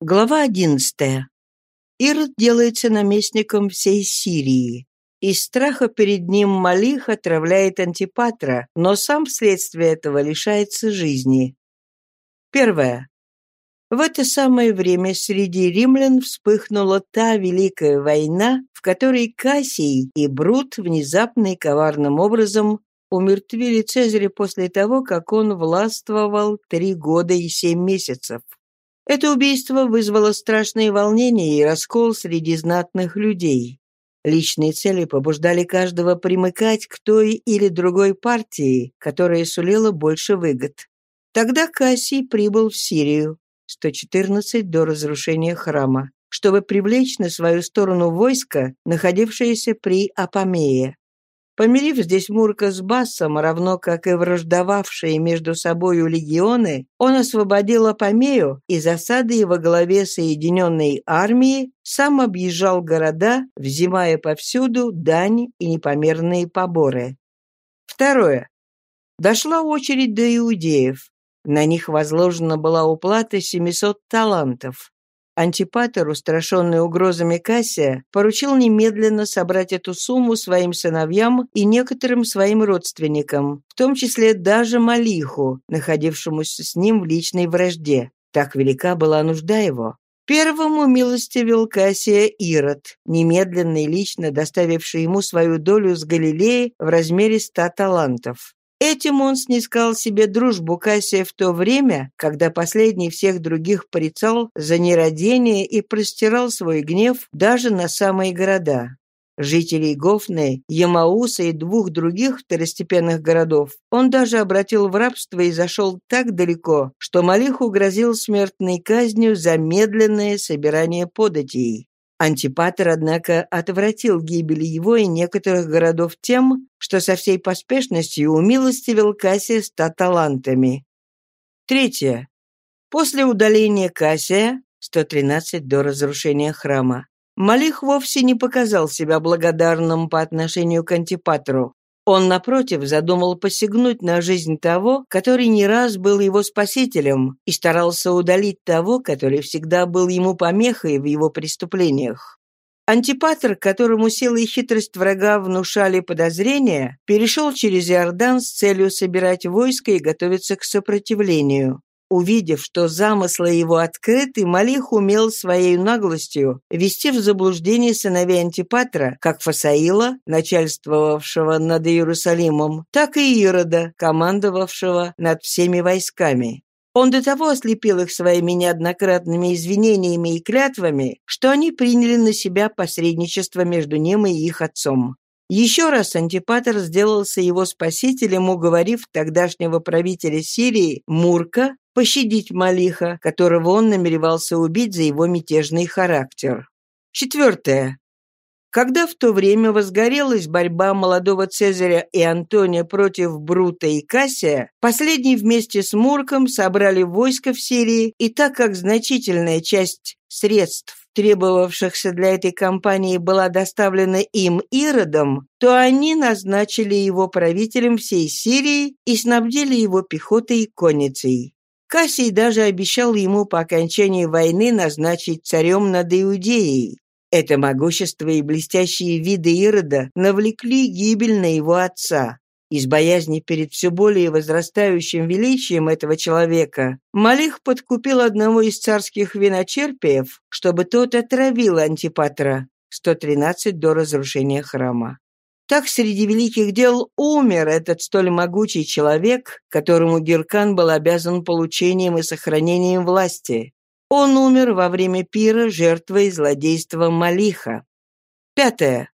Глава одиннадцатая. Ирод делается наместником всей Сирии. Из страха перед ним Малих отравляет Антипатра, но сам вследствие этого лишается жизни. Первое. В это самое время среди римлян вспыхнула та великая война, в которой Кассий и Брут внезапно и коварным образом умертвили Цезаря после того, как он властвовал три года и семь месяцев. Это убийство вызвало страшные волнения и раскол среди знатных людей. Личные цели побуждали каждого примыкать к той или другой партии, которая сулила больше выгод. Тогда Кассий прибыл в Сирию, 114 до разрушения храма, чтобы привлечь на свою сторону войско, находившееся при Апамее. Помирив здесь Мурка с Бассом, равно как и враждовавшие между собою легионы, он освободил Апамею и засады во главе Соединенной армии сам объезжал города, взимая повсюду дань и непомерные поборы. Второе. Дошла очередь до иудеев. На них возложена была уплата 700 талантов. Антипатер, устрашенный угрозами Кассия, поручил немедленно собрать эту сумму своим сыновьям и некоторым своим родственникам, в том числе даже Малиху, находившемуся с ним в личной вражде. Так велика была нужда его. Первому милостивил Кассия Ирод, немедленно и лично доставивший ему свою долю с Галилеи в размере ста талантов. Этим он снискал себе дружбу Кассия в то время, когда последний всех других порицал за нерадение и простирал свой гнев даже на самые города. Жителей Гофны, Ямауса и двух других второстепенных городов он даже обратил в рабство и зашел так далеко, что Малиху грозил смертной казнью за медленное собирание податей. Антипатер, однако, отвратил гибель его и некоторых городов тем, что со всей поспешностью умилостивил Кассия талантами. Третье. После удаления Кассия, 113 до разрушения храма, Малих вовсе не показал себя благодарным по отношению к Антипатру. Он, напротив, задумал посягнуть на жизнь того, который не раз был его спасителем, и старался удалить того, который всегда был ему помехой в его преступлениях. Антипатр, которому сила и хитрость врага внушали подозрения, перешел через Иордан с целью собирать войско и готовиться к сопротивлению. Увидев, что замыслы его открыты, Малих умел своей наглостью вести в заблуждение сыновей Антипатра, как Фасаила, начальствовавшего над Иерусалимом, так и Ирода, командовавшего над всеми войсками. Он до того ослепил их своими неоднократными извинениями и клятвами, что они приняли на себя посредничество между ним и их отцом. Еще раз Антипатр сделался его спасителем, уговорив тогдашнего правителя Сирии Мурка пощадить Малиха, которого он намеревался убить за его мятежный характер. Четвертое. Когда в то время возгорелась борьба молодого Цезаря и Антония против Брута и Кассия, последний вместе с Мурком собрали войско в Сирии, и так как значительная часть средств, требовавшихся для этой кампании, была доставлена им Иродом, то они назначили его правителем всей Сирии и снабдили его пехотой и конницей. Кассий даже обещал ему по окончании войны назначить царем над Иудеей. Это могущество и блестящие виды Ирода навлекли гибель на его отца. Из боязни перед все более возрастающим величием этого человека Малих подкупил одного из царских виночерпиев, чтобы тот отравил Антипатра, 113 до разрушения храма. Так среди великих дел умер этот столь могучий человек, которому Геркан был обязан получением и сохранением власти. Он умер во время пира жертвой злодейства Малиха. Пятое.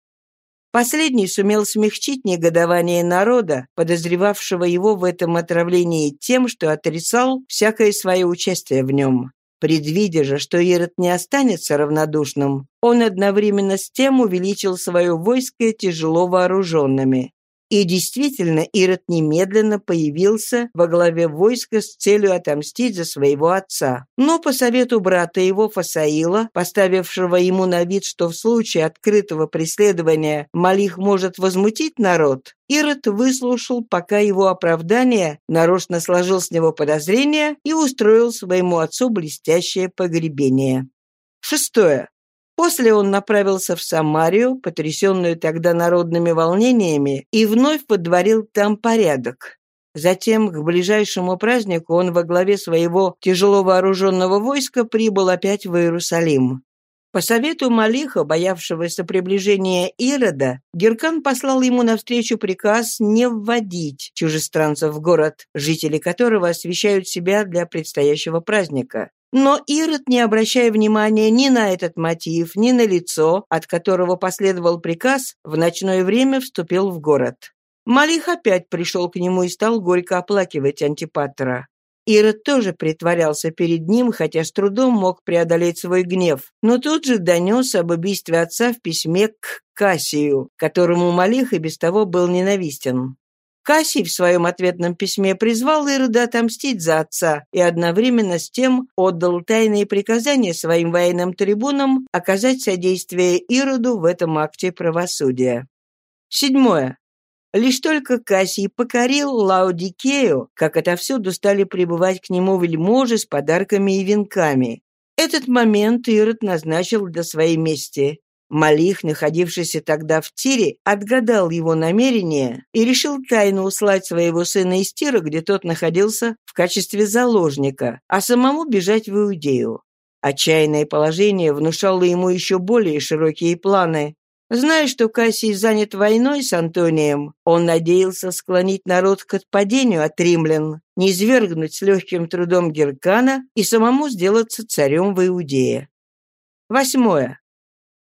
Последний сумел смягчить негодование народа, подозревавшего его в этом отравлении тем, что отрицал всякое свое участие в нем. Предвидя же, что Ирод не останется равнодушным, он одновременно с тем увеличил свое войско тяжело вооруженными. И действительно, Ирод немедленно появился во главе войска с целью отомстить за своего отца. Но по совету брата его Фасаила, поставившего ему на вид, что в случае открытого преследования Малих может возмутить народ, Ирод выслушал пока его оправдание, нарочно сложил с него подозрения и устроил своему отцу блестящее погребение. Шестое. После он направился в Самарию, потрясенную тогда народными волнениями, и вновь подворил там порядок. Затем к ближайшему празднику он во главе своего тяжело вооруженного войска прибыл опять в Иерусалим. По совету Малиха, боявшегося приближения Ирода, Геркан послал ему навстречу приказ не вводить чужестранцев в город, жители которого освещают себя для предстоящего праздника. Но Ирод, не обращая внимания ни на этот мотив, ни на лицо, от которого последовал приказ, в ночное время вступил в город. Малих опять пришел к нему и стал горько оплакивать Антипатра. Ирод тоже притворялся перед ним, хотя с трудом мог преодолеть свой гнев, но тут же донес об убийстве отца в письме к Кассию, которому Малих и без того был ненавистен. Кассий в своем ответном письме призвал Ирода отомстить за отца и одновременно с тем отдал тайные приказания своим военным трибунам оказать содействие Ироду в этом акте правосудия. Седьмое. Лишь только Кассий покорил Лаудикею, как отовсюду стали прибывать к нему вельможи с подарками и венками. Этот момент Ирод назначил для своей мести. Малих, находившийся тогда в Тире, отгадал его намерение и решил тайно услать своего сына из Тира, где тот находился в качестве заложника, а самому бежать в Иудею. Отчаянное положение внушало ему еще более широкие планы. Зная, что Кассий занят войной с Антонием, он надеялся склонить народ к отпадению от римлян, низвергнуть с легким трудом Геркана и самому сделаться царем в Иудее. Восьмое.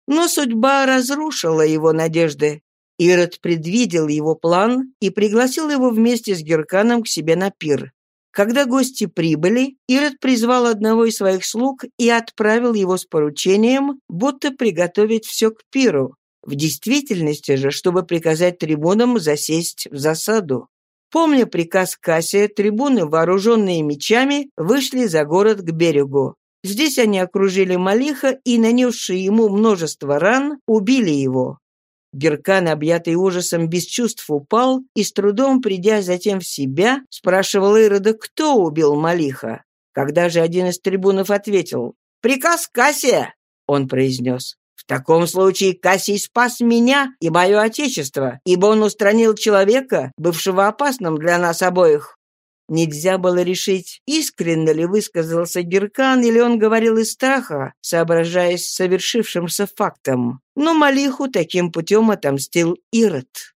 Но судьба разрушила его надежды. Ирод предвидел его план и пригласил его вместе с Герканом к себе на пир. Когда гости прибыли, Ирод призвал одного из своих слуг и отправил его с поручением, будто приготовить все к пиру. В действительности же, чтобы приказать трибунам засесть в засаду. Помня приказ Кассия, трибуны, вооруженные мечами, вышли за город к берегу. Здесь они окружили Малиха и, нанесшие ему множество ран, убили его. Геркан, объятый ужасом, без чувств упал и, с трудом придя затем в себя, спрашивал Ирода, кто убил Малиха. Когда же один из трибунов ответил «Приказ Кассия!» Он произнес «В таком случае Кассий спас меня и мое отечество, ибо он устранил человека, бывшего опасным для нас обоих. Нельзя было решить, искренне ли высказался Геркан или он говорил из страха, соображаясь совершившимся фактом. Но Малиху таким путем отомстил Ирод.